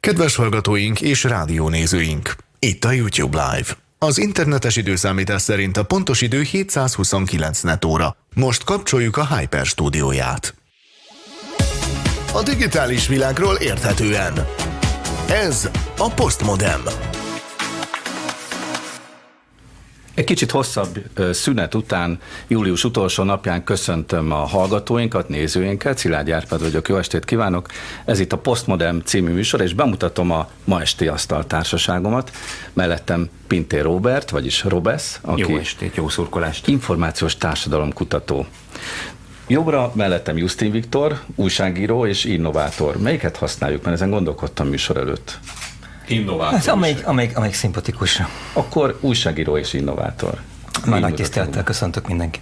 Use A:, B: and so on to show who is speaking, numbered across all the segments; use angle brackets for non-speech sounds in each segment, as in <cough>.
A: Kedves hallgatóink és rádiónézőink! Itt a YouTube Live. Az internetes időszámítás szerint a pontos idő 729 netóra. Most kapcsoljuk a Hyper stúdióját. A digitális világról érthetően. Ez a Postmodem.
B: Egy kicsit hosszabb szünet után, július utolsó napján köszöntöm a hallgatóinkat, nézőinket. Szilágy Árpád vagyok, jó estét kívánok! Ez itt a Postmodern című műsor, és bemutatom a ma esti asztaltársaságomat. Mellettem Pintér Robert, vagyis Robesz,
C: aki jó estét, jó szurkolást!
B: Információs társadalomkutató. Jobbra mellettem Justin Viktor, újságíró és innovátor. Melyiket használjuk, mert ezen gondolkodtam műsor előtt.
C: Innovátor. Ez
D: amelyik, amelyik, amelyik szimpatikus.
B: Akkor újságíró és innovátor.
D: Már nagy tisztelettel köszöntök mindenki.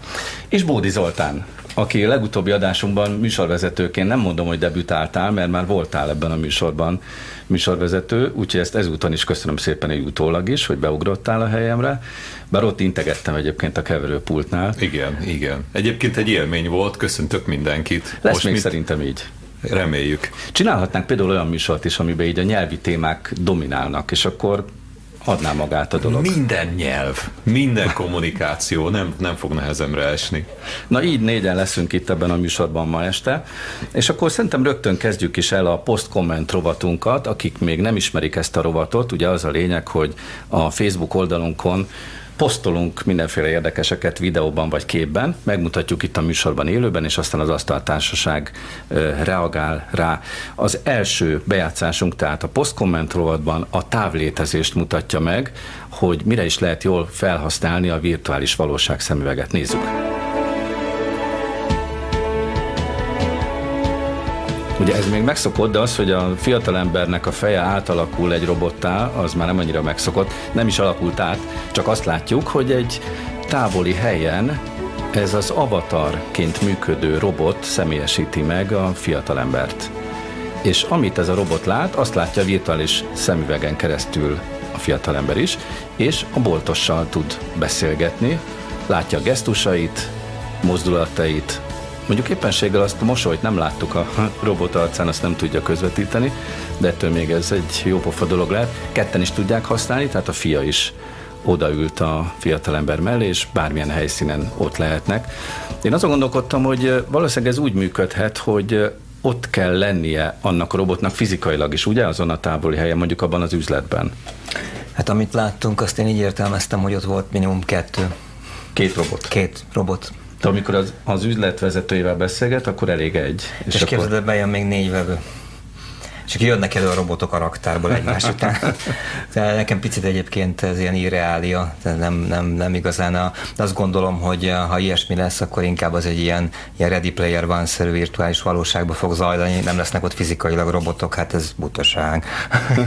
B: És Bódi Zoltán, aki a legutóbbi adásunkban műsorvezetőként nem mondom, hogy debütáltál, mert már voltál ebben a műsorban műsorvezető, úgyhogy ezt ezúton is köszönöm szépen egy utólag is, hogy beugrottál a helyemre, bár ott integettem egyébként a keverőpultnál.
C: Igen, igen. Egyébként egy élmény volt, köszöntök mindenkit.
B: Lesz Most még mit... szerintem így.
C: Reméljük.
B: Csinálhatnánk például olyan műsort is, amiben így a nyelvi témák dominálnak, és akkor adná magát a dolog.
C: Minden nyelv, minden kommunikáció nem, nem fog nehezemre esni.
B: Na így négyen leszünk itt ebben a műsorban ma este, és akkor szerintem rögtön kezdjük is el a post-komment rovatunkat, akik még nem ismerik ezt a rovatot, ugye az a lényeg, hogy a Facebook oldalunkon posztolunk mindenféle érdekeseket videóban vagy képben, megmutatjuk itt a műsorban élőben, és aztán az asztaltársaság reagál rá. Az első bejátszásunk, tehát a posztkomment rovatban a távlétezést mutatja meg, hogy mire is lehet jól felhasználni a virtuális valóság szemüveget. Nézzük! Ugye ez még megszokott, de az, hogy a fiatalembernek a feje átalakul egy robottá, az már nem annyira megszokott. Nem is alakult át, csak azt látjuk, hogy egy távoli helyen ez az avatarként működő robot személyesíti meg a fiatalembert. És amit ez a robot lát, azt látja virtuális szemüvegen keresztül a fiatalember is, és a boltossal tud beszélgetni, látja a gesztusait, mozdulatait, Mondjuk éppenséggel azt a mosolyt nem láttuk a robot arcán, azt nem tudja közvetíteni, de ettől még ez egy jó pofa dolog lehet. Ketten is tudják használni, tehát a fia is odaült a fiatalember mellé, és bármilyen helyszínen ott lehetnek. Én azon gondolkodtam, hogy valószínűleg ez úgy működhet, hogy ott kell lennie annak a robotnak fizikailag is, ugye, azon a távoli helyen, mondjuk abban az üzletben.
D: Hát amit láttunk, azt én így értelmeztem, hogy ott volt minimum kettő.
B: Két robot.
D: Két robot.
B: De amikor az, az üzletvezetőjével beszélget, akkor elég egy.
D: És, és akkor... képzeld, bejön még négy vevő és akkor jönnek elő a robotok a raktárból egymás után. <laughs> De nekem picit egyébként ez ilyen irreália, nem, nem, nem igazán. A, de azt gondolom, hogy eh, ha ilyesmi lesz, akkor inkább az egy ilyen, ilyen Ready Player One-szerű virtuális valóságba fog zajlani, nem lesznek ott fizikailag robotok, hát ez butaság.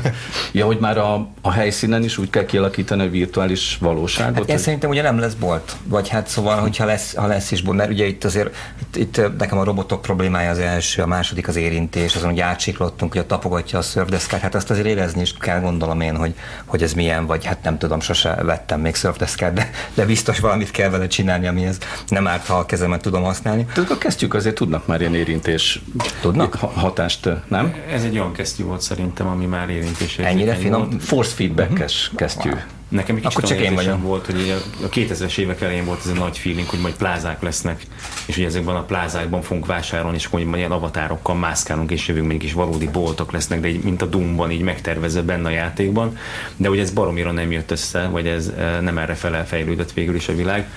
D: <laughs>
B: ja, hogy már a, a helyszínen is úgy kell kialakítani a virtuális valóságot? Hát
D: én hogy... szerintem ugye nem lesz bolt, vagy hát szóval, hogyha lesz, ha lesz is bolt, mert ugye itt azért itt, itt nekem a robotok problémája az első, a második az érintés, azon, hogy átsiklottunk, hogy a tapogatja a szörfdeszkát, hát azt azért érezni is kell gondolom én, hogy, hogy ez milyen, vagy hát nem tudom, sose vettem még szörfdeszkát, de, de biztos valamit kell vele csinálni, amihez nem árt, ha a kezemet tudom használni.
B: Tehát a kesztyűk azért tudnak már ilyen érintés
D: tudnak?
B: hatást, nem?
C: Ez egy olyan kesztyű volt szerintem, ami már érintés.
D: Ennyire finom?
B: Force feedback-es uh-huh. kesztyű. Wow.
C: Nekem egy kicsit csak én vagyok. volt, hogy a 2000-es évek elején volt ez a nagy feeling, hogy majd plázák lesznek, és hogy ezekben a plázákban fogunk vásárolni, és akkor majd ilyen avatárokkal mászkálunk, és jövünk, még is valódi boltok lesznek, de így, mint a Doomban így megtervezve benne a játékban. De hogy ez baromira nem jött össze, vagy ez eh, nem erre fele fejlődött végül is a világ.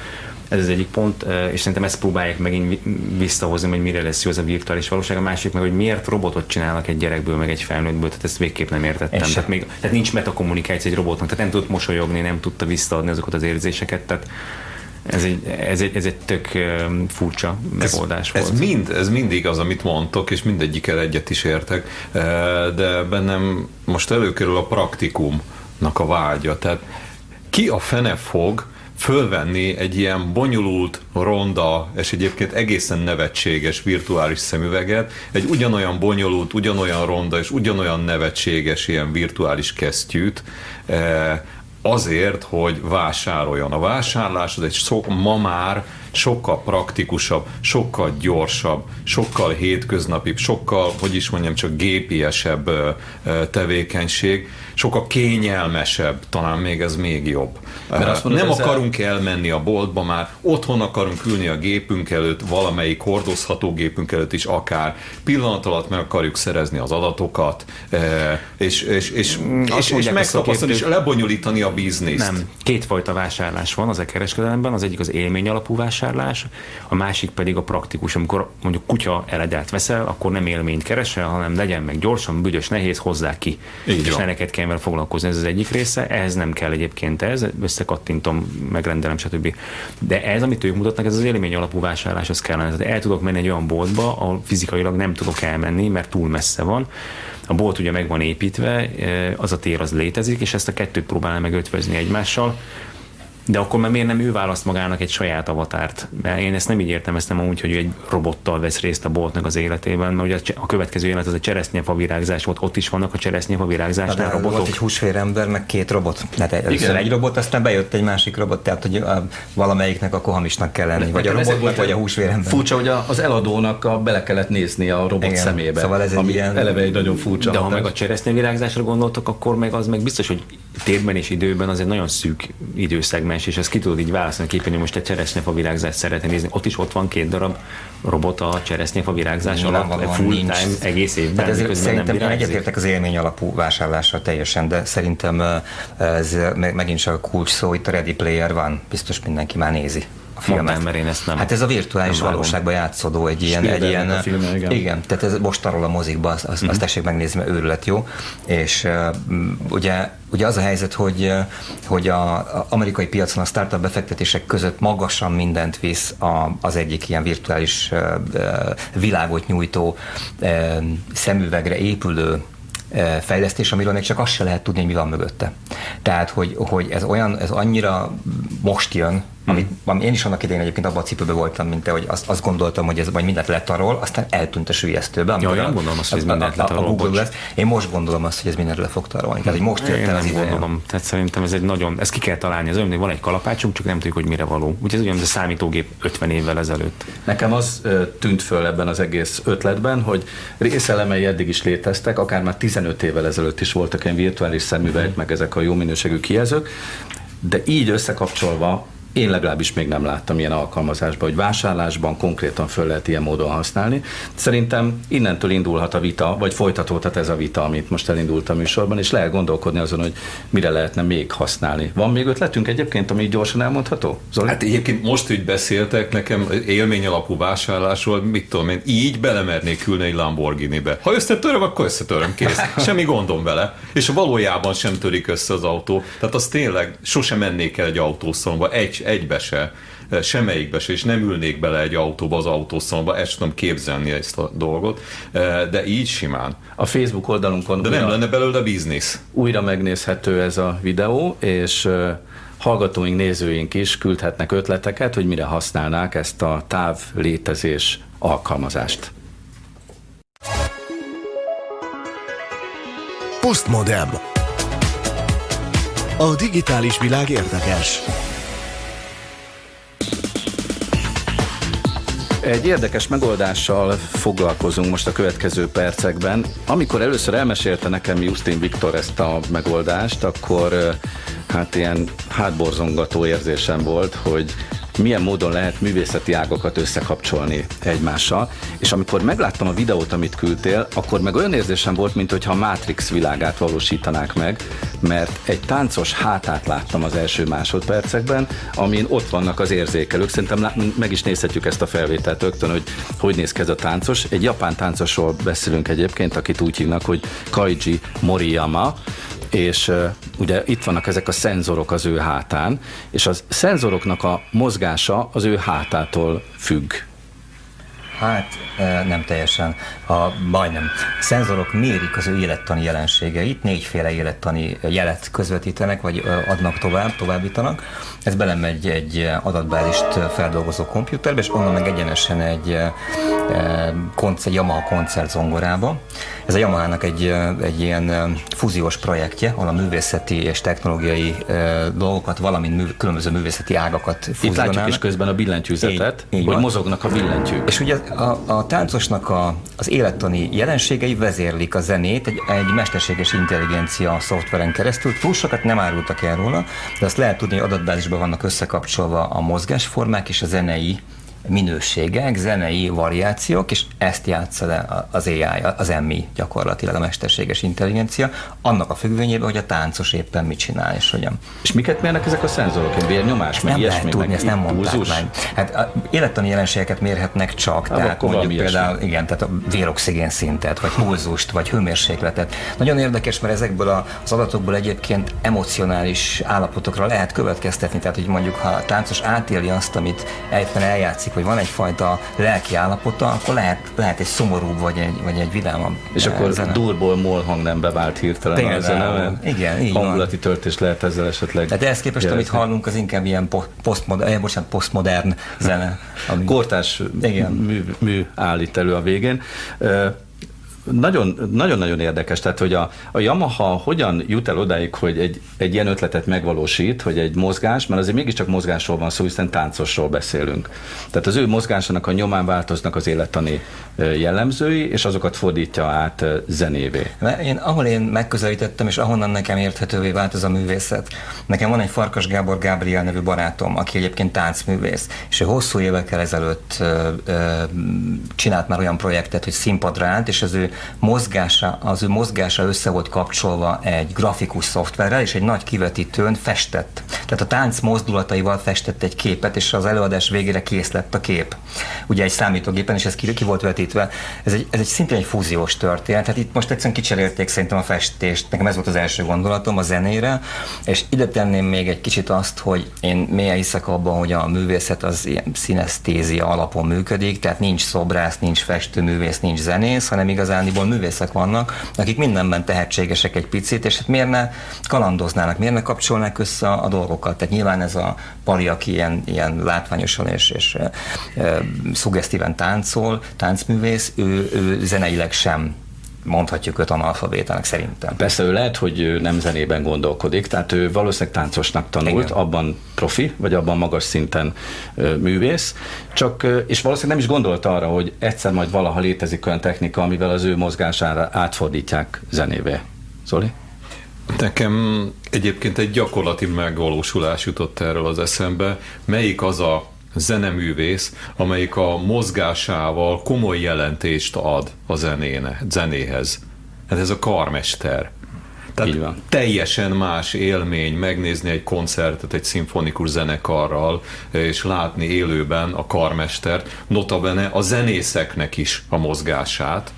C: Ez az egyik pont, és szerintem ezt próbálják megint visszahozni, hogy mire lesz jó az a virtuális valóság. A másik meg, hogy miért robotot csinálnak egy gyerekből, meg egy felnőttből, tehát ezt végképp nem értettem. Tehát, még, tehát nincs metakommunikáció egy robotnak, tehát nem tud mosolyogni, nem tudta visszaadni azokat az érzéseket, tehát ez egy, ez egy, ez egy tök furcsa megoldás
E: ez,
C: volt.
E: Ez mind, ez mindig az, amit mondtok, és mindegyikkel egyet is értek, de bennem most előkerül a praktikumnak a vágya. Tehát ki a fene fog fölvenni egy ilyen bonyolult, ronda, és egyébként egészen nevetséges virtuális szemüveget, egy ugyanolyan bonyolult, ugyanolyan ronda és ugyanolyan nevetséges ilyen virtuális kesztyűt, azért, hogy vásároljon. A vásárlás az egy szó, ma már sokkal praktikusabb, sokkal gyorsabb, sokkal hétköznapibb, sokkal, hogy is mondjam, csak gépiesebb tevékenység, sokkal kényelmesebb, talán még ez még jobb. Mert azt mondod, nem ezzel... akarunk elmenni a boltba már, otthon akarunk ülni a gépünk előtt, valamelyik hordozható gépünk előtt is akár, pillanat alatt meg akarjuk szerezni az adatokat, és, és, és, mm, és, és megtapasztalni, és lebonyolítani a bizniszt.
C: Nem, kétfajta vásárlás van az e kereskedelemben, az egyik az élmény alapú vásárlás, a másik pedig a praktikus, amikor mondjuk kutya eledelt veszel, akkor nem élményt keresel, hanem legyen meg gyorsan, büdös, nehéz, hozzá ki. Így és neked kell vele foglalkozni, ez az egyik része, ehhez nem kell egyébként ez, összekattintom, megrendelem, stb. De ez, amit ők mutatnak, ez az élmény alapú vásárlás, az kellene. Tehát el tudok menni egy olyan boltba, ahol fizikailag nem tudok elmenni, mert túl messze van, a bolt ugye meg van építve, az a tér az létezik, és ezt a kettőt próbálná meg ötvözni egymással. De akkor már miért nem ő választ magának egy saját avatárt? Mert én ezt nem így értem, ezt nem úgy, hogy ő egy robottal vesz részt a boltnak az életében, mert ugye a következő élet az a cseresznyefa virágzás volt, ott is vannak a cseresznyefa virágzásnál robotok. Volt
D: egy húsférember, meg két robot. Tehát először egy robot, aztán bejött egy másik robot, tehát hogy a, valamelyiknek a kohamisnak kell lenni, vagy a robotnak, vagy a húsférember.
B: Furcsa, hogy az eladónak a, bele kellett nézni a robot Igen, szemébe. Szóval ez egy ilyen... eleve egy nagyon furcsa.
C: De ha meg a cseresznyevirágzásra gondoltok, akkor meg az meg biztos, hogy térben és időben az egy nagyon szűk időszegmens, és ezt ki tudod így válaszolni képen, most egy cseresznyefa virágzást szeretné nézni. Ott is ott van két darab robot a cseresznyefa virágzás alatt, full nincs. time egész évben.
D: Ez szerintem én egyetértek az élmény alapú vásárlással teljesen, de szerintem ez megint csak a kulcs szó, itt a Ready Player van, biztos mindenki már nézi
C: a filmet. Mondtam, mert én ezt nem.
D: Hát ez a virtuális valóságban játszódó egy ilyen, egy ilyen filme, igen. igen. tehát ez most arról a mozikban, azt, azt, mm-hmm. azt tessék megnézni, mert őrület jó. És uh, ugye, ugye az a helyzet, hogy, hogy a, a amerikai piacon a startup befektetések között magasan mindent visz a, az egyik ilyen virtuális uh, világot nyújtó uh, szemüvegre épülő fejlesztés, amiről még csak azt se lehet tudni, hogy mi van mögötte. Tehát, hogy, hogy ez olyan, ez annyira most jön, amit, hmm. ami én is annak idején egyébként abban a cipőben voltam, mint te, hogy azt, azt gondoltam, hogy ez majd mindent arról, aztán eltűnt a sülyeztőbe.
C: Ja, én gondolom azt, hogy ez mindent
D: lett a, a Google lesz. Én most gondolom azt, hogy ez mindent le fog tarolni. Tehát, hogy most jött el az ideje. gondolom.
C: Tehát szerintem ez egy nagyon, ezt ki kell találni. Ez olyan, hogy van egy kalapácsunk, csak nem tudjuk, hogy mire való. Úgyhogy ez olyan, ez a számítógép 50 évvel ezelőtt.
B: Nekem az tűnt föl ebben az egész ötletben, hogy részelemei eddig is léteztek, akár már 15 évvel ezelőtt is voltak ilyen virtuális szemüveg, meg ezek a jó minőségű kijelzők, de így összekapcsolva én legalábbis még nem láttam ilyen alkalmazásban, hogy vásárlásban konkrétan föl lehet ilyen módon használni. Szerintem innentől indulhat a vita, vagy folytatódhat ez a vita, amit most elindult a műsorban, és lehet gondolkodni azon, hogy mire lehetne még használni. Van még ötletünk egyébként, ami gyorsan elmondható?
E: Zoli? Hát egyébként most, hogy beszéltek nekem élmény alapú vásárlásról, mit tudom én, így belemernék ülni egy Lamborghini-be. Ha összetöröm, akkor összetöröm, kész. <laughs> Semmi gondom vele. És valójában sem törik össze az autó. Tehát az tényleg sosem mennék el egy autószomba, egy, egybe se, semmelyikbe se, és nem ülnék bele egy autóba az autószomba, ezt tudom képzelni ezt a dolgot, de így simán.
B: A Facebook oldalunkon
E: De nem lenne belőle biznisz.
B: Újra megnézhető ez a videó, és hallgatóink, nézőink is küldhetnek ötleteket, hogy mire használnák ezt a távlétezés alkalmazást.
A: Postmodem. A digitális világ érdekes.
B: Egy érdekes megoldással foglalkozunk most a következő percekben. Amikor először elmesélte nekem Justin Viktor ezt a megoldást, akkor hát ilyen hátborzongató érzésem volt, hogy milyen módon lehet művészeti ágokat összekapcsolni egymással. És amikor megláttam a videót, amit küldtél, akkor meg olyan érzésem volt, mintha a Matrix világát valósítanák meg, mert egy táncos hátát láttam az első másodpercekben, amin ott vannak az érzékelők. Szerintem meg is nézhetjük ezt a felvételt rögtön, hogy hogy néz ki ez a táncos. Egy japán táncosról beszélünk egyébként, akit úgy hívnak, hogy Kaiji Moriyama, és ugye itt vannak ezek a szenzorok az ő hátán, és a szenzoroknak a mozgása az ő hátától függ.
D: Hát nem teljesen, a, majdnem. Szenzorok mérik az ő élettani jelenségeit, négyféle élettani jelet közvetítenek, vagy adnak tovább, továbbítanak. Ez belemegy egy adatbázist feldolgozó komputerbe, és onnan meg egyenesen egy, egy Yamaha koncert zongorába. Ez a Yamaha-nak egy, egy ilyen fúziós projektje, ahol a művészeti és technológiai dolgokat, valamint mű, különböző művészeti ágakat
B: fúzionálnak. Itt látjuk is közben a billentyűzetet, így, így hogy van. mozognak a billentyűk.
D: És ugye a, a táncosnak a, az élettani jelenségei vezérlik a zenét egy, egy mesterséges intelligencia szoftveren keresztül. Túl sokat nem árultak el róla, de azt lehet tudni, hogy adatbázisban vannak összekapcsolva a mozgásformák és a zenei minőségek, zenei variációk, és ezt játsza le az AI, az MI gyakorlatilag a mesterséges intelligencia, annak a függvényében, hogy a táncos éppen mit csinál, és hogyan.
B: És miket mérnek ezek a szenzorok? Vérnyomás, meg
D: nem ilyesmi, lehet tudni, ezt nem mondták meg. Hát a élettani jelenségeket mérhetnek csak, hát, tehát mondjuk például, igen, tehát a véroxigén szintet, vagy pulzust, vagy hőmérsékletet. Nagyon érdekes, mert ezekből az adatokból egyébként emocionális állapotokra lehet következtetni, tehát hogy mondjuk ha a táncos átéli azt, amit éppen eljátszik, hogy van egyfajta lelki állapota, akkor lehet, lehet egy szomorú vagy egy, vagy egy vidámabb
B: És akkor zene. durból molhang nem bevált hirtelen Tényleg, a zene,
D: igen, így
B: hangulati van. töltés lehet ezzel esetleg.
D: Tehát ehhez képest, amit hallunk, az inkább ilyen posztmodern, eh, bocsánat, posztmodern zene.
B: Ami... Kortás igen. Mű, mű állít elő a végén nagyon-nagyon érdekes, tehát hogy a, a Yamaha hogyan jut el odáig, hogy egy, egy ilyen ötletet megvalósít, hogy egy mozgás, mert azért mégiscsak mozgásról van szó, hiszen táncosról beszélünk. Tehát az ő mozgásának a nyomán változnak az élettani jellemzői, és azokat fordítja át zenévé.
D: Én, ahol én megközelítettem, és ahonnan nekem érthetővé vált ez a művészet. Nekem van egy Farkas Gábor Gábriel nevű barátom, aki egyébként táncművész, és ő hosszú évekkel ezelőtt ö, ö, csinált már olyan projektet, hogy színpadra állt, és az ő mozgása, az ő mozgása össze volt kapcsolva egy grafikus szoftverrel, és egy nagy kivetítőn festett. Tehát a tánc mozdulataival festett egy képet, és az előadás végére kész lett a kép. Ugye egy számítógépen, és ez ki, ki volt vetítve. Ez egy, ez egy szintén egy fúziós történet. Tehát itt most egyszerűen kicserélték szerintem a festést. Nekem ez volt az első gondolatom a zenére, és ide tenném még egy kicsit azt, hogy én mélyen hiszek abban, hogy a művészet az ilyen színesztézia alapon működik, tehát nincs szobrász, nincs festőművész, nincs zenész, hanem igazán igazániból művészek vannak, akik mindenben tehetségesek egy picit, és hát miért ne kalandoznának, miért ne kapcsolnák össze a dolgokat. Tehát nyilván ez a Pali, aki ilyen, ilyen látványosan és, és e, e, szugesztíven táncol, táncművész, ő, ő zeneileg sem mondhatjuk őt analfabétának szerintem.
B: Persze ő lehet, hogy ő nem zenében gondolkodik, tehát ő valószínűleg táncosnak tanult, Igen. abban profi, vagy abban magas szinten művész, csak, és valószínűleg nem is gondolta arra, hogy egyszer majd valaha létezik olyan technika, amivel az ő mozgására átfordítják zenévé. Zoli?
E: Nekem egyébként egy gyakorlati megvalósulás jutott erről az eszembe. Melyik az a zeneművész, amelyik a mozgásával komoly jelentést ad a zenéne, zenéhez. Hát ez a karmester. Tehát van. teljesen más élmény megnézni egy koncertet egy szimfonikus zenekarral, és látni élőben a karmestert, notabene a zenészeknek is a mozgását,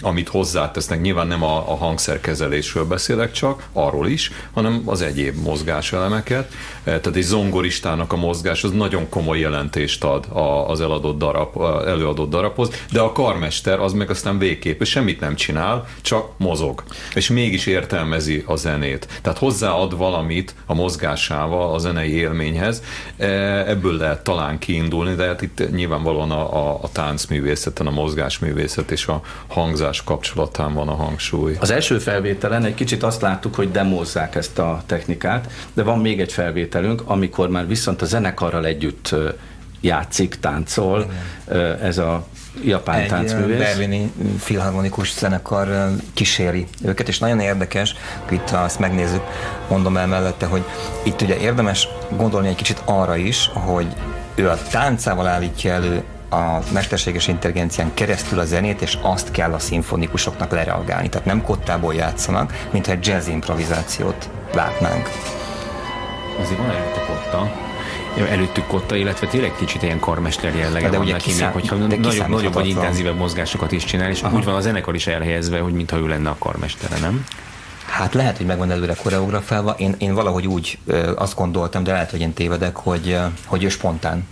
E: amit hozzátesznek. Nyilván nem a, a hangszerkezelésről beszélek csak, arról is, hanem az egyéb mozgáselemeket. Eh, tehát egy zongoristának a mozgás az nagyon komoly jelentést ad az eladott darab, előadott darabhoz, de a karmester az meg aztán végképp, semmit nem csinál, csak mozog. És mégis értelmezi a zenét. Tehát hozzáad valamit a mozgásával a zenei élményhez. Eh, ebből lehet talán kiindulni, de hát itt nyilvánvalóan a, a, a táncművészeten, a mozgásművészet és a hangzás kapcsolatán van a hangsúly.
B: Az első felvételen egy kicsit azt láttuk, hogy demozzák ezt a technikát, de van még egy felvételünk, amikor már viszont a zenekarral együtt játszik, táncol. Igen. Ez a japán egy táncművész.
D: berlini filharmonikus zenekar kíséri őket, és nagyon érdekes, itt ha azt megnézzük, mondom el mellette, hogy itt ugye érdemes gondolni egy kicsit arra is, hogy ő a táncával állítja elő a mesterséges intelligencián keresztül a zenét, és azt kell a szimfonikusoknak lereagálni. Tehát nem kottából játszanak, mintha egy jazz improvizációt látnánk.
C: Azért van előtt a kotta, előttük kotta, illetve tényleg kicsit ilyen karmester jellege de van neki, kiszám, még, hogyha de nagyobb, nagyobb vagy intenzívebb mozgásokat is csinál, és Aha. úgy van a zenekar is elhelyezve, hogy mintha ő lenne a karmestere, nem?
D: Hát lehet, hogy megvan előre koreografálva. Én, én valahogy úgy ö, azt gondoltam, de lehet, hogy én tévedek, hogy, ö, hogy ő spontán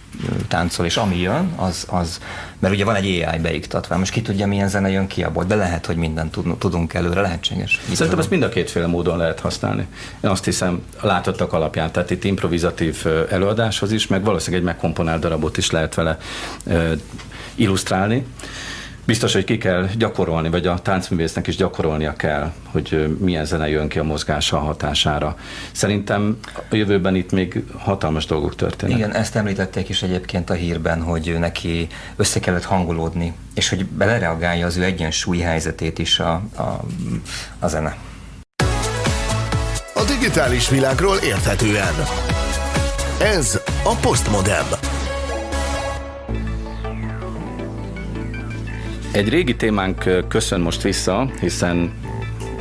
D: táncol, és ami jön, az, az, mert ugye van egy AI beiktatva, most ki tudja, milyen zene jön ki abból, de lehet, hogy mindent tudunk előre, lehetséges.
B: Szerintem ezt mind a kétféle módon lehet használni. Én azt hiszem, látottak alapján, tehát itt improvizatív előadáshoz is, meg valószínűleg egy megkomponált darabot is lehet vele illusztrálni. Biztos, hogy ki kell gyakorolni, vagy a táncművésznek is gyakorolnia kell, hogy milyen zene jön ki a mozgása hatására. Szerintem a jövőben itt még hatalmas dolgok történnek.
D: Igen, ezt említették is egyébként a hírben, hogy neki össze kellett hangolódni, és hogy belereagálja az ő egyensúly helyzetét is a, a, a zene.
A: A digitális világról érthetően. Ez a Postmodem.
B: Egy régi témánk köszön most vissza, hiszen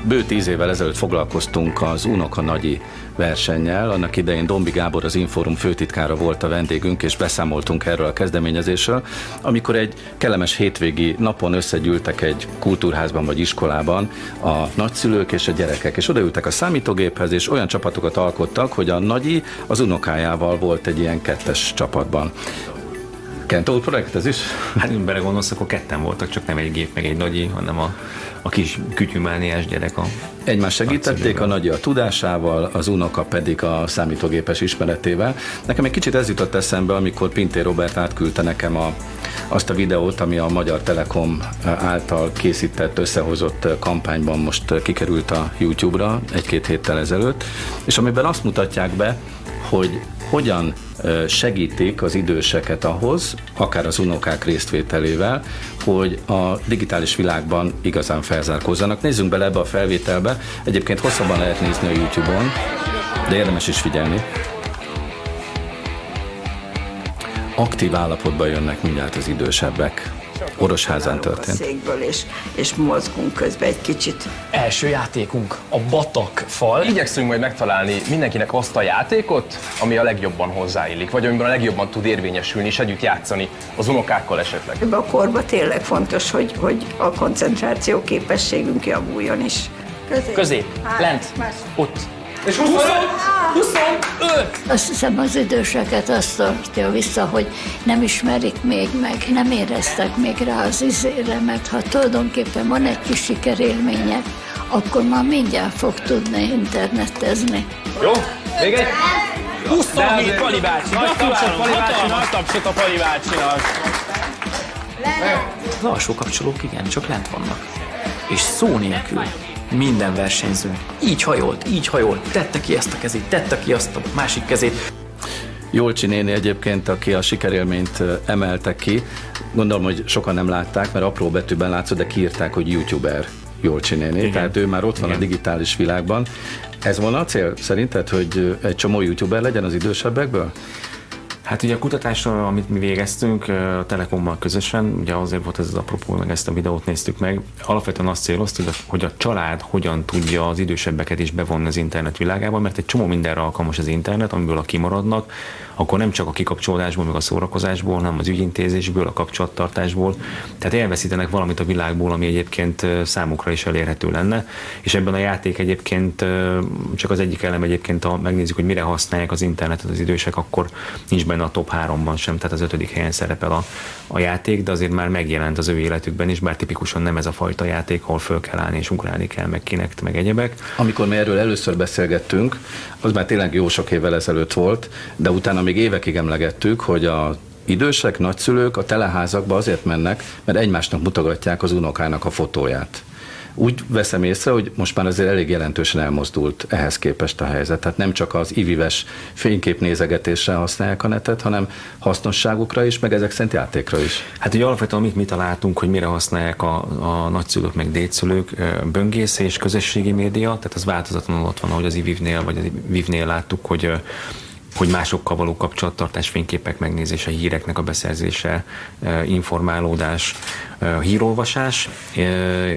B: bő tíz évvel ezelőtt foglalkoztunk az Unoka Nagyi versennyel. Annak idején Dombi Gábor az Inforum főtitkára volt a vendégünk, és beszámoltunk erről a kezdeményezésről, amikor egy kellemes hétvégi napon összegyűltek egy kultúrházban vagy iskolában a nagyszülők és a gyerekek, és odaültek a számítógéphez, és olyan csapatokat alkottak, hogy a nagyi az unokájával volt egy ilyen kettes csapatban. Kentó projekt ez is?
C: Hát, belegondolsz, akkor ketten voltak, csak nem egy gép, meg egy nagyi, hanem a, a kis kütyümániás gyerek a
B: Egymás segítették, a nagyi a tudásával, az unoka pedig a számítógépes ismeretével. Nekem egy kicsit ez jutott eszembe, amikor Pintér Robert átküldte nekem a, azt a videót, ami a Magyar Telekom által készített, összehozott kampányban most kikerült a YouTube-ra egy-két héttel ezelőtt, és amiben azt mutatják be, hogy hogyan segítik az időseket ahhoz, akár az unokák résztvételével, hogy a digitális világban igazán felzárkózzanak. Nézzünk bele ebbe a felvételbe. Egyébként hosszabban lehet nézni a YouTube-on, de érdemes is figyelni. Aktív állapotban jönnek mindjárt az idősebbek. Orosházán történt.
F: Székből és, és mozgunk közben egy kicsit.
G: Első játékunk a batak fal.
H: Igyekszünk majd megtalálni mindenkinek azt a játékot, ami a legjobban hozzáillik, vagy amiben a legjobban tud érvényesülni és együtt játszani az unokákkal esetleg.
F: Ebben a korban tényleg fontos, hogy, hogy a koncentráció képességünk javuljon is.
G: Közép, Közép. lent, más. ott. És 20, 25!
I: Azt hiszem az időseket azt tartja vissza, hogy nem ismerik még meg, nem éreztek még rá az izére, mert ha tulajdonképpen van egy kis sikerélménye, akkor már mindjárt fog tudni internetezni.
H: Jó, még egy?
G: 27 Pali bácsi, nagy tapsot Pali bácsi, nagy tapsot a Pali bácsinak.
J: Az alsó kapcsolók igen, csak lent vannak. És szó nélkül minden versenyző. Így hajolt, így hajolt, tette ki ezt a kezét, tette ki azt a másik kezét.
B: Jolcsi néni egyébként, aki a sikerélményt emelte ki, gondolom, hogy sokan nem látták, mert apró betűben látszott, de kiírták, hogy youtuber Jolcsi néni, Igen. tehát ő már ott van Igen. a digitális világban. Ez volna a cél szerinted, hogy egy csomó youtuber legyen az idősebbekből?
C: Hát ugye a kutatásra, amit mi végeztünk a Telekommal közösen, ugye azért volt ez az apropó, meg ezt a videót néztük meg, alapvetően azt céloztuk, hogy a család hogyan tudja az idősebbeket is bevonni az internet világába, mert egy csomó mindenre alkalmas az internet, amiből a kimaradnak, akkor nem csak a kikapcsolódásból, meg a szórakozásból, hanem az ügyintézésből, a kapcsolattartásból. Tehát elveszítenek valamit a világból, ami egyébként számukra is elérhető lenne. És ebben a játék egyébként csak az egyik elem egyébként, ha megnézzük, hogy mire használják az internetet az idősek, akkor nincs benne a top 3-ban sem, tehát az ötödik helyen szerepel a, a játék, de azért már megjelent az ő életükben is, bár tipikusan nem ez a fajta játék, ahol föl kell állni és ugrálni kell, meg kinek, meg egyebek.
B: Amikor mi erről először beszélgettünk, az már tényleg jó sok évvel ezelőtt volt, de utána még évekig emlegettük, hogy a idősek, nagyszülők a teleházakba azért mennek, mert egymásnak mutogatják az unokának a fotóját úgy veszem észre, hogy most már azért elég jelentősen elmozdult ehhez képest a helyzet. Tehát nem csak az ivives fényképnézegetésre használják a netet, hanem hasznosságukra is, meg ezek szerint játékra is.
C: Hát ugye alapvetően amit mi találtunk, hogy mire használják a, a nagyszülők meg dédszülők, böngészés, közösségi média, tehát az változatlanul ott van, ahogy az ivivnél vagy az ivivnél láttuk, hogy hogy másokkal való kapcsolattartás, fényképek megnézése, híreknek a beszerzése, informálódás, hírolvasás,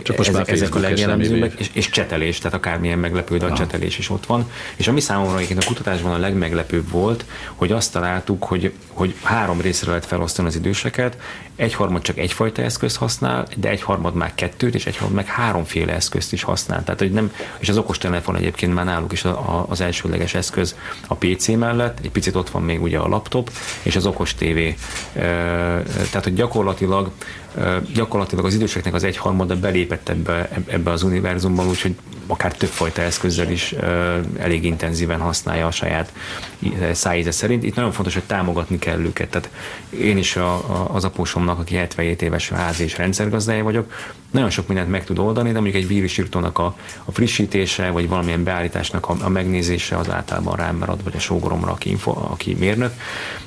B: Csak most
C: ezek, ezek a legjellemzőbbek,
B: és
C: és, és csetelés, tehát akármilyen meglepő, de a csetelés is ott van. És ami számomra egyébként a kutatásban a legmeglepőbb volt, hogy azt találtuk, hogy, hogy három részre lehet felosztani az időseket, egyharmad csak egyfajta eszközt használ, de egyharmad már kettőt, és egyharmad meg háromféle eszközt is használ. Tehát, hogy nem, és az okostelefon egyébként már náluk is a, a, az elsőleges eszköz a PC mellett, egy picit ott van még ugye a laptop, és az okos tévé. Tehát, hogy gyakorlatilag gyakorlatilag az időseknek az egyharmada belépett ebbe, ebbe az univerzumban, úgyhogy akár többfajta eszközzel is elég intenzíven használja a saját szájíze szerint. Itt nagyon fontos, hogy támogatni kell őket. Tehát én is a, a, az apósomnak, aki 77 éves ház és rendszergazdája vagyok, nagyon sok mindent meg tud oldani, de mondjuk egy vírusírtónak a, a frissítése, vagy valamilyen beállításnak a, a megnézése az általában rám marad, vagy a sógoromra, aki, info, aki mérnök.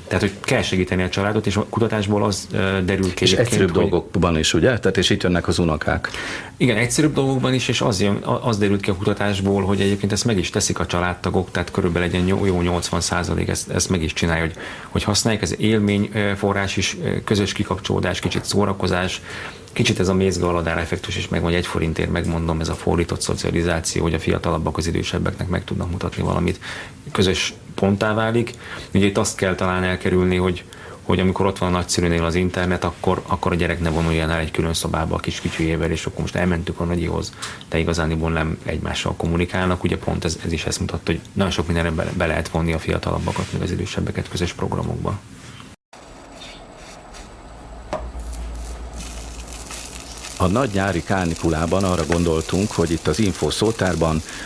C: Tehát, hogy kell segíteni a családot, és a kutatásból az derül ki.
B: És egyszerűbb hogy... dolgokban is, ugye? Tehát, és itt jönnek az unokák.
C: Igen, egyszerűbb dolgokban is, és az, jön, az derült ki a kutatásból, hogy egyébként ezt meg is teszik a családtagok, tehát körülbelül egy jó, jó 80 százalék ezt, ezt meg is csinálja, hogy, hogy használják, ez élményforrás is, közös kikapcsolódás, kicsit szórakozás, Kicsit ez a mézgaladár effektus is megvan, egy forintért megmondom, ez a fordított szocializáció, hogy a fiatalabbak az idősebbeknek meg tudnak mutatni valamit, közös ponttá válik. Ugye itt azt kell talán elkerülni, hogy, hogy amikor ott van a nagyszülőnél az internet, akkor, akkor a gyerek ne vonuljon el egy külön szobába a kis kütyűjével, és akkor most elmentük a nagyihoz, de igazániból nem egymással kommunikálnak. Ugye pont ez, ez is ezt mutatta, hogy nagyon sok mindenre be, be lehet vonni a fiatalabbakat, meg az idősebbeket közös programokba.
B: A nagy nyári kánikulában arra gondoltunk, hogy itt az info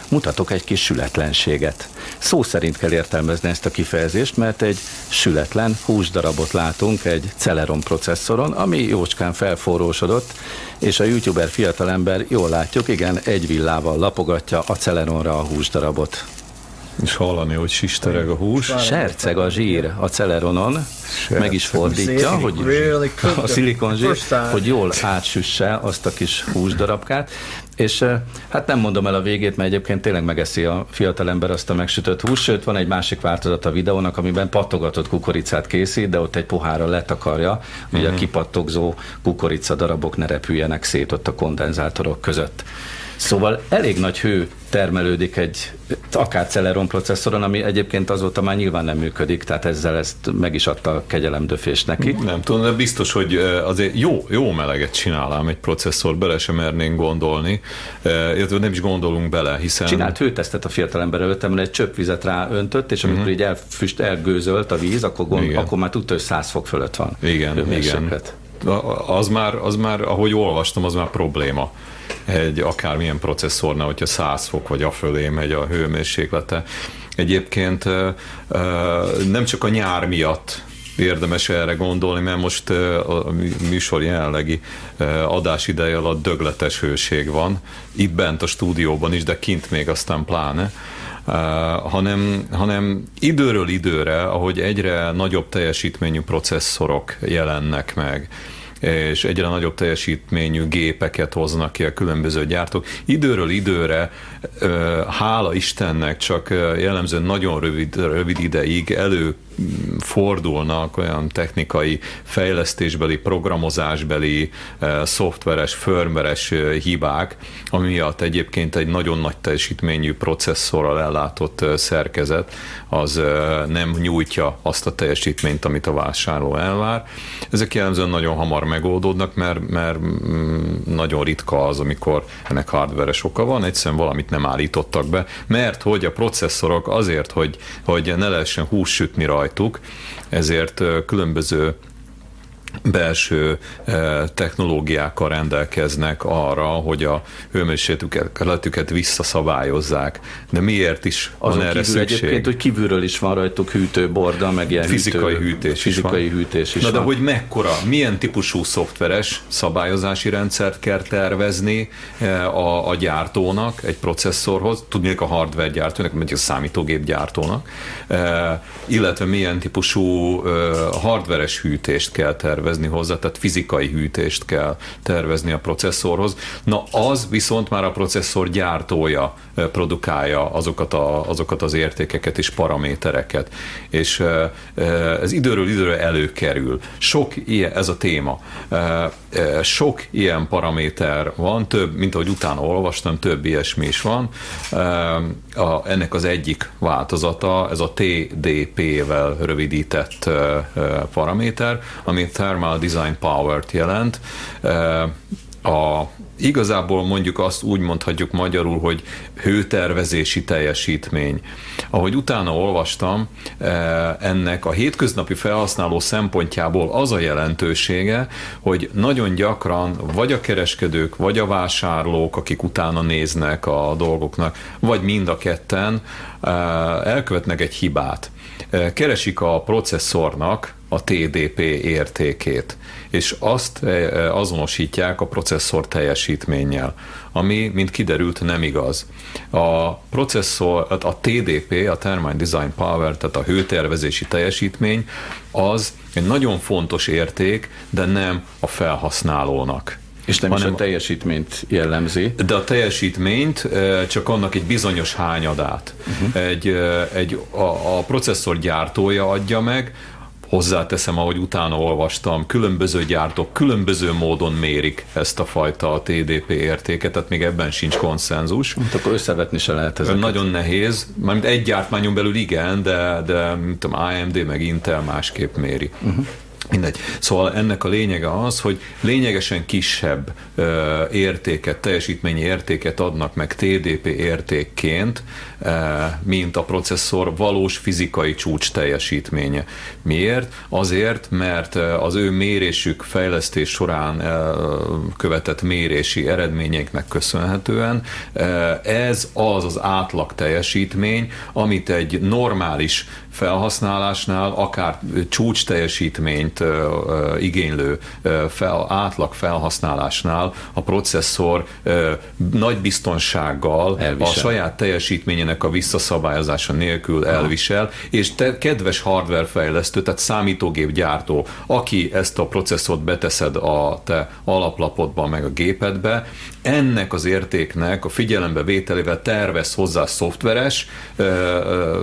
B: mutatok egy kis sületlenséget. Szó szerint kell értelmezni ezt a kifejezést, mert egy sületlen húsdarabot látunk egy Celeron processzoron, ami jócskán felforrósodott, és a youtuber fiatalember jól látjuk, igen, egy villával lapogatja a Celeronra a húsdarabot.
E: És hallani, hogy sistereg a hús.
B: Serceg a zsír a celeronon, Serceg. meg is fordítja, hogy a szilikonzsír, hogy jól átsüsse azt a kis húsdarabkát, és hát nem mondom el a végét, mert egyébként tényleg megeszi a fiatalember azt a megsütött hús, sőt van egy másik változat a videónak, amiben pattogatott kukoricát készít, de ott egy pohárra letakarja, hogy a mhm. kipattogzó kukorica darabok ne repüljenek szét ott a kondenzátorok között. Szóval elég nagy hő termelődik egy akár Celeron processzoron, ami egyébként azóta már nyilván nem működik, tehát ezzel ezt meg is adta a kegyelemdöfés neki.
E: Nem tudom, de biztos, hogy azért jó, jó meleget csinálám egy processzor, bele sem mernénk gondolni, illetve nem is gondolunk bele, hiszen...
B: Csinált hőtesztet a fiatalember előtt, mert egy csöpp vizet rá öntött, és amikor uh-huh. így elfüst, elgőzölt a víz, akkor, gond, akkor már tudta, hogy 100 fok fölött van.
E: Igen, igen. Az már, az már, ahogy olvastam, az már probléma egy akármilyen processzornál, hogyha 100 fok vagy afölé megy a hőmérséklete. Egyébként nem csak a nyár miatt érdemes erre gondolni, mert most a műsor jelenlegi adásideje alatt dögletes hőség van, itt bent a stúdióban is, de kint még aztán pláne. Hanem, hanem időről időre, ahogy egyre nagyobb teljesítményű processzorok jelennek meg, és egyre nagyobb teljesítményű gépeket hoznak ki a különböző gyártók. Időről időre, hála Istennek, csak jellemzően nagyon rövid, rövid ideig elő fordulnak olyan technikai fejlesztésbeli, programozásbeli, szoftveres, firmveres hibák, ami miatt egyébként egy nagyon nagy teljesítményű processzorral ellátott szerkezet az nem nyújtja azt a teljesítményt, amit a vásárló elvár. Ezek jellemzően nagyon hamar megoldódnak, mert, mert mm, nagyon ritka az, amikor ennek hardveres oka van, egyszerűen valamit nem állítottak be, mert hogy a processzorok azért, hogy, hogy ne lehessen hús sütni rajtuk, ezért különböző belső technológiákkal rendelkeznek arra, hogy a hőmérsékletüket visszaszabályozzák. De miért is
B: Azon van erre kívül szükség? egyébként, hogy kívülről is van rajtuk hűtőborda, meg ilyen
E: fizikai hűtő, hűtés
B: fizikai
E: is
B: van. hűtés is
E: Na
B: van.
E: de hogy mekkora, milyen típusú szoftveres szabályozási rendszert kell tervezni a, a gyártónak egy processzorhoz, tudnék a hardware gyártónak, mondjuk a számítógép gyártónak, illetve milyen típusú hardveres hűtést kell tervezni tervezni hozzá, tehát fizikai hűtést kell tervezni a processzorhoz. Na az viszont már a processzor gyártója produkálja azokat, a, azokat az értékeket és paramétereket. És ez időről időre előkerül. Sok ilyen, ez a téma. Sok ilyen paraméter van, több, mint ahogy utána olvastam, több ilyesmi is van. A, ennek az egyik változata, ez a TDP-vel rövidített paraméter, Thermal Design Power-t jelent. A igazából mondjuk azt úgy mondhatjuk magyarul, hogy hőtervezési teljesítmény. Ahogy utána olvastam, ennek a hétköznapi felhasználó szempontjából az a jelentősége, hogy nagyon gyakran vagy a kereskedők, vagy a vásárlók, akik utána néznek a dolgoknak, vagy mind a ketten elkövetnek egy hibát. Keresik a processzornak a TDP értékét, és azt eh, azonosítják a processzor teljesítménnyel, ami, mint kiderült, nem igaz. A processzor, a TDP, a Thermal Design Power, tehát a hőtervezési teljesítmény, az egy nagyon fontos érték, de nem a felhasználónak.
B: És nem hanem is a teljesítményt jellemzi.
E: De a teljesítményt eh, csak annak egy bizonyos hányadát. Uh-huh. Egy, eh, egy, a, a processzor gyártója adja meg, hozzáteszem, ahogy utána olvastam, különböző gyártók különböző módon mérik ezt a fajta TDP értéket, tehát még ebben sincs konszenzus.
B: Hát akkor összevetni se lehet ezeket.
E: Nagyon nehéz, mármint egy gyártmányon belül igen, de, de mint tudom, AMD meg Intel másképp méri. Uh-huh. Mindegy. Szóval ennek a lényege az, hogy lényegesen kisebb ö, értéket, teljesítményi értéket adnak meg TDP értékként, ö, mint a processzor valós fizikai csúcs teljesítménye. Miért? Azért, mert az ő mérésük fejlesztés során ö, követett mérési eredményeknek köszönhetően ö, ez az az átlag teljesítmény, amit egy normális felhasználásnál akár csúcs teljesítményt igénylő fel, átlag felhasználásnál a processzor nagy biztonsággal elvisel. a saját teljesítményének a visszaszabályozása nélkül elvisel, és te kedves hardware fejlesztő, tehát számítógép gyártó, aki ezt a processzort beteszed a te alaplapodba, meg a gépedbe, ennek az értéknek a figyelembe vételével tervez hozzá szoftveres ö,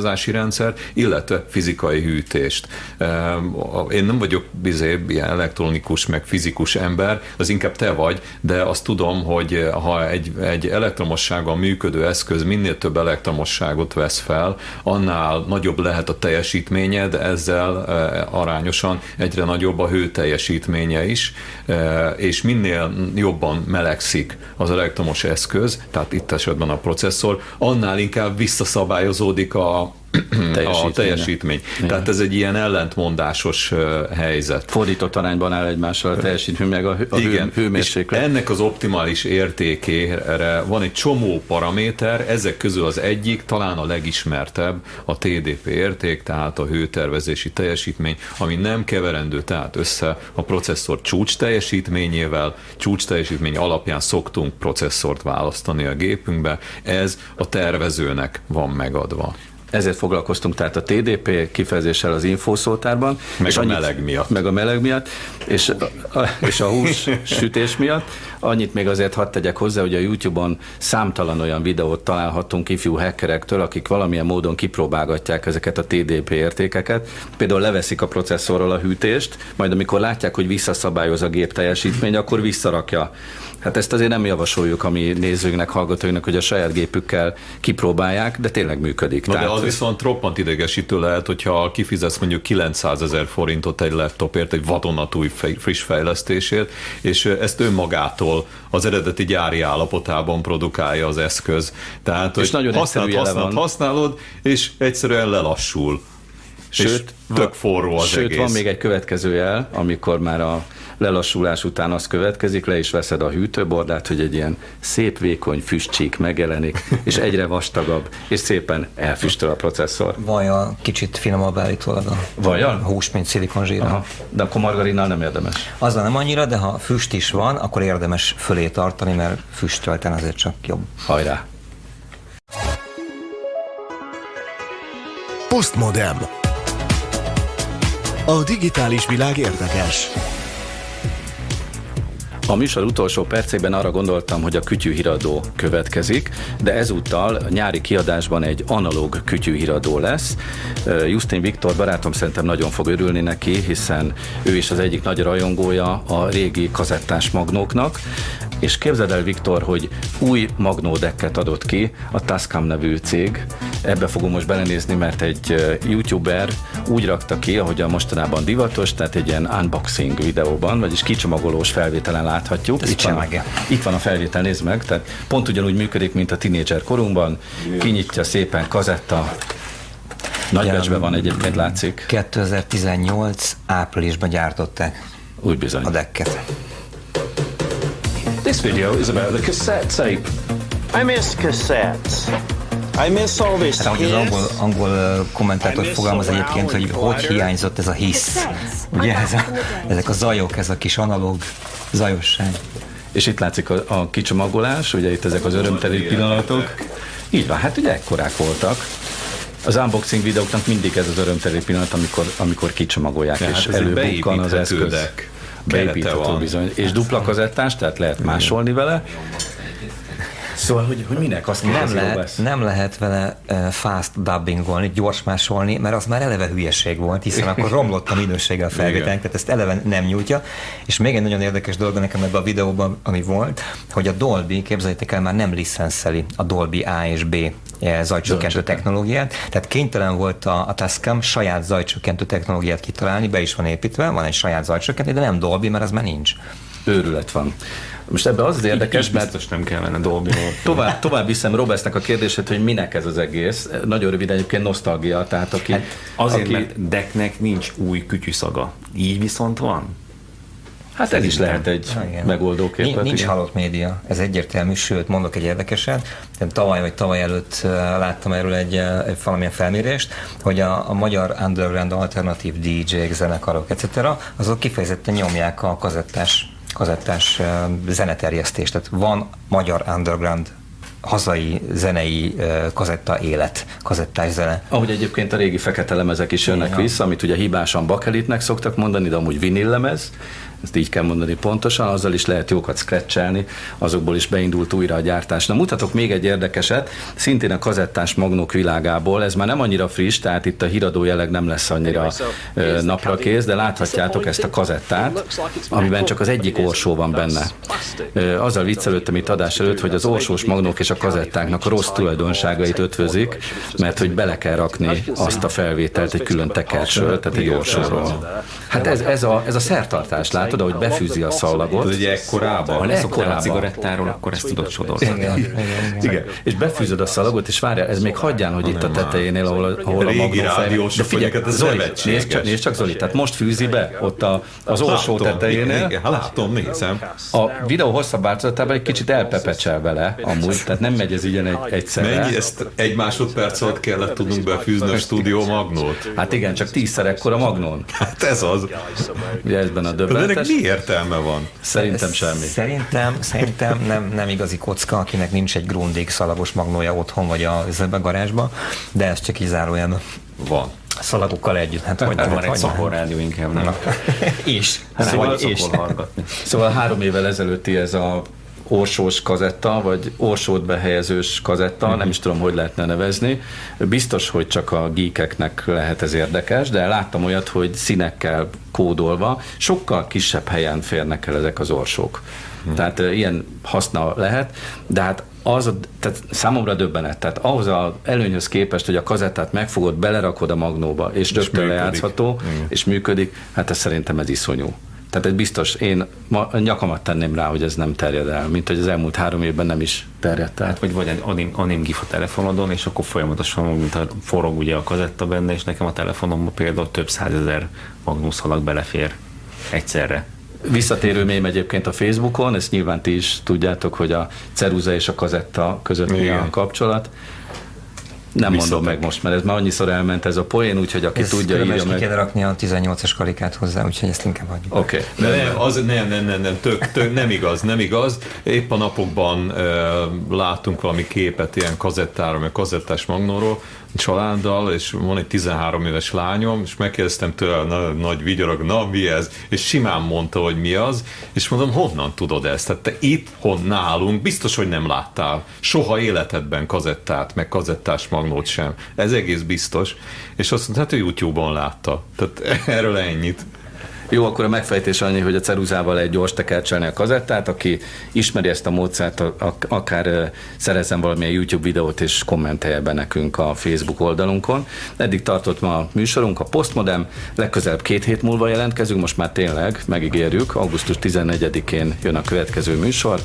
E: teljesítményszabályozási rendszer, illetve fizikai hűtést. Ö, én nem vagyok bizé, ilyen elektronikus, meg fizikus ember, az inkább te vagy, de azt tudom, hogy ha egy, egy elektromossággal működő eszköz minél több elektromosságot vesz fel, annál nagyobb lehet a teljesítménye, de ezzel arányosan egyre nagyobb a hő teljesítménye is, és minél jobb jobban melegszik az elektromos eszköz, tehát itt esetben a processzor, annál inkább visszaszabályozódik a teljesítmény. a teljesítmény. Igen. Tehát ez egy ilyen ellentmondásos helyzet.
B: Fordított arányban áll egymással a teljesítmény, meg a, hő, a Igen. hő, hőmérséklet.
E: És ennek az optimális értékére van egy csomó paraméter, ezek közül az egyik, talán a legismertebb, a TDP érték, tehát a hőtervezési teljesítmény, ami nem keverendő tehát össze a processzor csúcs teljesítményével, csúcs teljesítmény alapján szoktunk processzort választani a gépünkbe, ez a tervezőnek van megadva.
B: Ezért foglalkoztunk tehát a TDP kifejezéssel az infószótárban.
E: Meg és a annyit, meleg miatt.
B: Meg a meleg miatt, és a, és a hús <laughs> sütés miatt. Annyit még azért hadd tegyek hozzá, hogy a YouTube-on számtalan olyan videót találhatunk ifjú hackerektől, akik valamilyen módon kipróbálgatják ezeket a TDP értékeket. Például leveszik a processzorról a hűtést, majd amikor látják, hogy visszaszabályoz a gép teljesítmény, akkor visszarakja Hát ezt azért nem javasoljuk a mi nézőknek, hallgatóinknak, hogy a saját gépükkel kipróbálják, de tényleg működik.
E: Na Tehát... de az viszont roppant idegesítő lehet, hogyha kifizetsz mondjuk 900 ezer forintot egy laptopért, egy vadonatúj friss fejlesztésért, és ezt önmagától az eredeti gyári állapotában produkálja az eszköz. Tehát, és hogy nagyon használod, használod, van. használod, és egyszerűen lelassul. Sőt, és tök forró az
B: sőt,
E: egész.
B: van még egy következő jel, amikor már a lelassulás után az következik, le is veszed a hűtőbordát, hogy egy ilyen szép vékony füstcsík megjelenik, és egyre vastagabb, és szépen elfüstöl a processzor.
D: Vaja kicsit finomabb állítólag a
B: Vaja?
D: hús, mint szilikonzsír.
B: De akkor margarinnal nem érdemes.
D: Azzal nem annyira, de ha füst is van, akkor érdemes fölé tartani, mert füstölten azért csak jobb.
B: Hajrá!
A: Postmodem. A digitális világ érdekes.
B: A műsor utolsó percében arra gondoltam, hogy a kütyűhíradó következik, de ezúttal nyári kiadásban egy analóg kütyűhíradó lesz. Justin Viktor barátom szerintem nagyon fog örülni neki, hiszen ő is az egyik nagy rajongója a régi kazettás magnóknak, és képzeld el, Viktor, hogy új magnódekket adott ki a Tascam nevű cég. Ebbe fogom most belenézni, mert egy youtuber úgy rakta ki, ahogy a mostanában divatos, tehát egy ilyen unboxing videóban, vagyis kicsomagolós felvételen láthatjuk. Itt van, itt van a felvétel, nézd meg, tehát pont ugyanúgy működik, mint a tinédzser korunkban. Kinyitja szépen kazetta, nagy becsbe van egyébként, látszik.
D: 2018 áprilisban gyártották.
B: Úgy bizony.
D: A dekket.
K: This video is about the cassette tape. I miss cassettes. I miss all this
D: hát, ahogy az angol, angol kommentátor fogalmaz egyébként, hogy hogy hiányzott ez a hisz. Ugye ez a, ezek a zajok, ez a kis analóg zajosság.
B: És itt látszik a, a kicsomagolás, ugye itt ezek az örömteli pillanatok. Így van, hát ugye ekkorák voltak. Az unboxing videóknak mindig ez az örömteli pillanat, amikor, amikor kicsomagolják, ja, és hát előbukkan az eszköz. Beépíthető bizony. És dupla kazettás, tehát lehet másolni vele. Szóval, hogy, hogy minek azt
D: nem lehet, nem lehet vele fast dubbingolni, gyors másolni, mert az már eleve hülyeség volt, hiszen <laughs> akkor romlott a minősége a felvételnek, tehát ezt eleve nem nyújtja. És még egy nagyon érdekes dolog nekem ebben a videóban, ami volt, hogy a Dolby, képzeljétek el, már nem licenszeli a Dolby A és B eh, zajcsökkentő technológiát, tehát kénytelen volt a, a Tascam saját zajcsökkentő technológiát kitalálni, be is van építve, van egy saját zajcsökkentő, de nem Dolby, mert az már nincs.
B: Őrület van. Most ebben az az érdekes,
C: így, mert... Biztos nem kellene dolgozni.
B: Tovább, tovább viszem Robertnek a kérdését, hogy minek ez az egész. Nagyon rövid egyébként nosztalgia. Tehát aki, hát
C: azért,
B: aki...
C: mert Decknek nincs új kütyűszaga. Így viszont van.
B: Hát ez is lehet egy Igen. megoldó képet.
D: Nincs, nincs halott média, ez egyértelmű, sőt, mondok egy érdekeset. Én tavaly vagy tavaly előtt láttam erről egy, egy valamilyen felmérést, hogy a, a magyar underground alternatív DJ-k, zenekarok, etc. azok kifejezetten nyomják a kazettás kazettás zeneterjesztést. Tehát van magyar underground hazai zenei kazetta élet, kazettás zene.
B: Ahogy egyébként a régi fekete lemezek is jönnek Igen. vissza, amit ugye hibásan bakelitnek szoktak mondani, de amúgy vinillemez, ezt így kell mondani pontosan, azzal is lehet jókat scratchelni, azokból is beindult újra a gyártás. Na mutatok még egy érdekeset, szintén a kazettás magnók világából, ez már nem annyira friss, tehát itt a híradó jeleg nem lesz annyira napra kész, de láthatjátok ezt a kazettát, amiben csak az egyik orsó van benne. Azzal viccelődtem itt adás előtt, hogy az orsós magnók és a kazettáknak rossz tulajdonságait ötvözik, mert hogy bele kell rakni azt a felvételt egy külön tekercsről, tehát egy orsóról. Hát ez, ez, a, ez a szertartás, lát, látod, hogy befűzi a szallagot.
C: Ez ugye ekkorában. Ha leszoktál a cigarettáról, akkor ezt tudod sodorni.
B: Igen, igen, igen. És befűzöd a szalagot, és várjál, ez még hagyján, hogy itt a tetejénél, ahol, ahol a magnó fej... De figyelj, Zoli, nézd csak, nézd csak Zoli, tehát most fűzi be ott a, az orsó tetejénél.
E: Igen, látom, nézem.
B: A videó hosszabb változatában egy kicsit elpepecsel vele, amúgy, tehát nem megy ez ilyen egy, egyszerre.
E: Mennyi ezt egy másodperc alatt kellett tudnunk befűzni a stúdió magnót?
B: Hát igen, csak tízszer ekkora magnón.
E: Hát ez az.
B: Ugye ezben a döbbenetes
E: ennek mi értelme van?
B: Szerintem semmi.
D: Szerintem, szerintem nem, nem igazi kocka, akinek nincs egy Grundig szalagos magnója otthon, vagy a, a garázsba, de ez csak kizáróan
E: van
D: szalagokkal együtt.
C: Hát hogy van egy szakorrádió inkább, nem? <laughs>
D: és.
B: Hát, szóval, és. szóval három évvel ezelőtti ez a orsós kazetta, vagy orsót behelyezős kazetta, uh-huh. nem is tudom, hogy lehetne nevezni. Biztos, hogy csak a geekeknek lehet ez érdekes, de láttam olyat, hogy színekkel kódolva sokkal kisebb helyen férnek el ezek az orsók. Uh-huh. Tehát ilyen haszna lehet, de hát az, a, tehát számomra döbbenet. Tehát ahhoz az előnyhöz képest, hogy a kazettát megfogod, belerakod a magnóba, és rögtön lejátszható, és működik, hát ez szerintem ez iszonyú. Tehát egy biztos, én ma nyakamat tenném rá, hogy ez nem terjed el, mint hogy az elmúlt három évben nem is terjedt el. Hát,
C: vagy vagy egy anim, anim gif a telefonodon, és akkor folyamatosan, mint a forog ugye a kazetta benne, és nekem a telefonomban például több százezer magnuszhalag belefér egyszerre.
B: Visszatérő mém egyébként a Facebookon, ezt nyilván ti is tudjátok, hogy a ceruza és a kazetta között mi a kapcsolat. Nem mondom meg most, mert ez már annyiszor elment ez a poén, úgyhogy aki
D: Ez
B: tudja, írja meg.
D: ki rakni a 18-as karikát hozzá, úgyhogy ezt inkább hagyjuk.
B: Oké.
E: De nem, az, nem, nem, nem, nem, tök, tök, nem igaz, nem igaz. Épp a napokban e, láttunk valami képet ilyen kazettára, meg kazettás magnóról, családdal, és van egy 13 éves lányom, és megkérdeztem tőle, na, nagy vigyorog, na mi ez? És simán mondta, hogy mi az, és mondom, honnan tudod ezt? Tehát te itthon nálunk biztos, hogy nem láttál soha életedben kazettát, meg kazettás magnót sem. Ez egész biztos. És azt mondta, hát ő YouTube-on látta. Tehát <laughs> erről ennyit.
B: Jó, akkor a megfejtés annyi, hogy a ceruzával egy gyors tekercselni a kazettát, aki ismeri ezt a módszert, ak- akár szerezzen valamilyen YouTube videót és kommentelje be nekünk a Facebook oldalunkon. Eddig tartott ma a műsorunk, a Postmodem, legközelebb két hét múlva jelentkezünk, most már tényleg megígérjük, augusztus 14-én jön a következő műsor.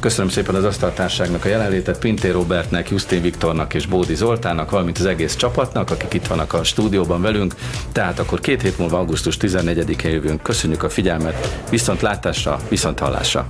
B: Köszönöm szépen az asztaltárságnak a jelenlétet, Pintér Robertnek, Justin Viktornak és Bódi Zoltánnak, valamint az egész csapatnak, akik itt vannak a stúdióban velünk. Tehát akkor két hét múlva, augusztus 14-én jövünk. Köszönjük a figyelmet, viszont látásra, viszont hallásra.